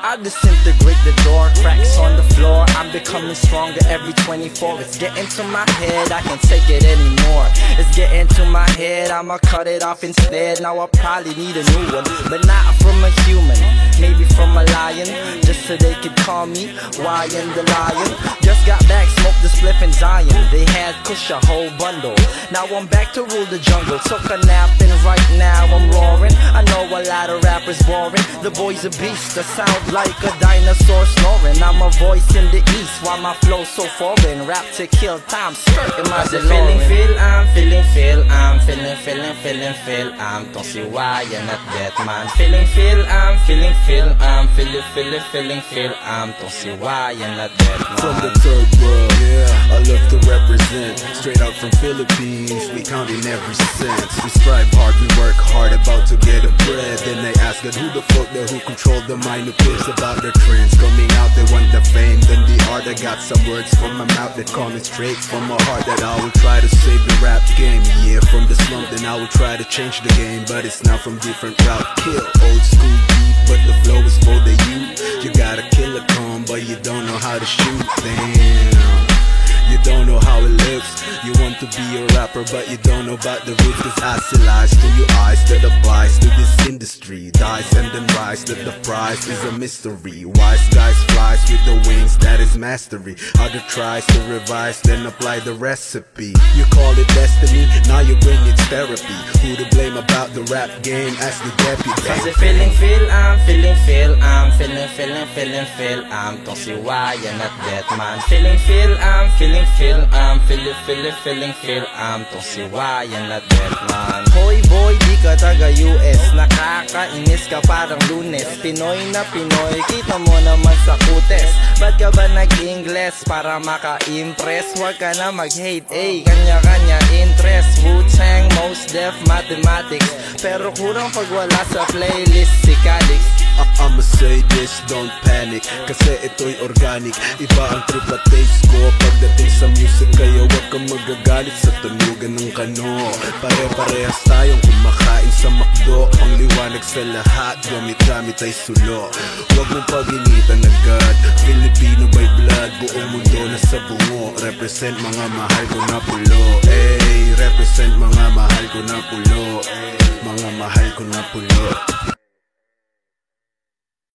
I disintegrate the door, cracks on the floor. I'm becoming stronger every 24. It's getting to my head, I can't take it anymore. It's getting to my head, I'ma cut it off instead. Now I probably need a new one, but not from a human. Maybe from a lion, just so they could call me Ryan the Lion. Just got back, smoked the spliff in Zion. They had Kush a whole bundle. Now I'm back to rule the jungle. Took a nap and right now I'm roaring. I know a lot of rappers boring. The boy's a beast, that sound like a dinosaur snoring. I'm a voice in the east, why my flow so foreign? Rap to kill time, skirt in my feeling, feel, I'm feeling, feel, I'm feeling, feeling, feeling, feel, I'm don't see why you're not dead, man. Feeling, feel, I'm feeling, feel, I'm feeling, feeling, feeling, feel, I'm don't see why you're not dead, man. From the third world, yeah, I love to represent. Straight out from Philippines, we counting every cent. We strive hard, we work hard, about to get a bread. Then they who the fuck the who control the mind who cares about their trends coming out. They want the fame, then the art. I got some words from my mouth that coming straight from my heart that I will try to save the rap game. Yeah, from the slump, then I will try to change the game, but it's now from different route. Kill old school beat, but the flow is for the youth. You gotta kill a calm, but you don't know how to shoot. Damn. You don't know how it looks. You want to be a rapper, but you don't know about the roots. Cause I see lies through your eyes that applies to this industry. Dies and then rise that the prize is a mystery. Wise guys flies with the wings, that is mastery. Other tries to revise, then apply the recipe. You call it destiny, now you bring it therapy. Who to blame about the rap game? Ask the deputy. Cause feeling, feel, I'm feeling, feel, I'm feeling, feeling, feeling, feel, I'm. Don't see why you're not dead, man. Feeling, feel, I'm feeling feeling, feel, I'm feeling, feeling, feeling, feel, I'm Tong si Wayan na dead man. Hoy boy, di ka taga US Nakakainis ka parang lunes. Pinoy na Pinoy, kita mo naman sa kutes. Ba't ka ba nag-Ingles para maka-impress? Huwag ka na mag-hate, eh, kanya-kanya interest. Wu-Tang, Most Def, Mathematics. Pero kurang pag wala sa playlist si Calix I'ma say this, don't panic Kasi ito'y organic. Iba ang trip at taste ko Pagdating sa music Kaya wag kang magagalit Sa tunugan ng kano. Pare-parehas tayong kumakain sa makdo Ang liwanag sa lahat Gamit-gamit ay sulo. Huwag mong paginitan agad Filipino by blood Buong mundo na sa bungo. Represent mga mahal ko na pulo. Ey, represent mga mahal ko na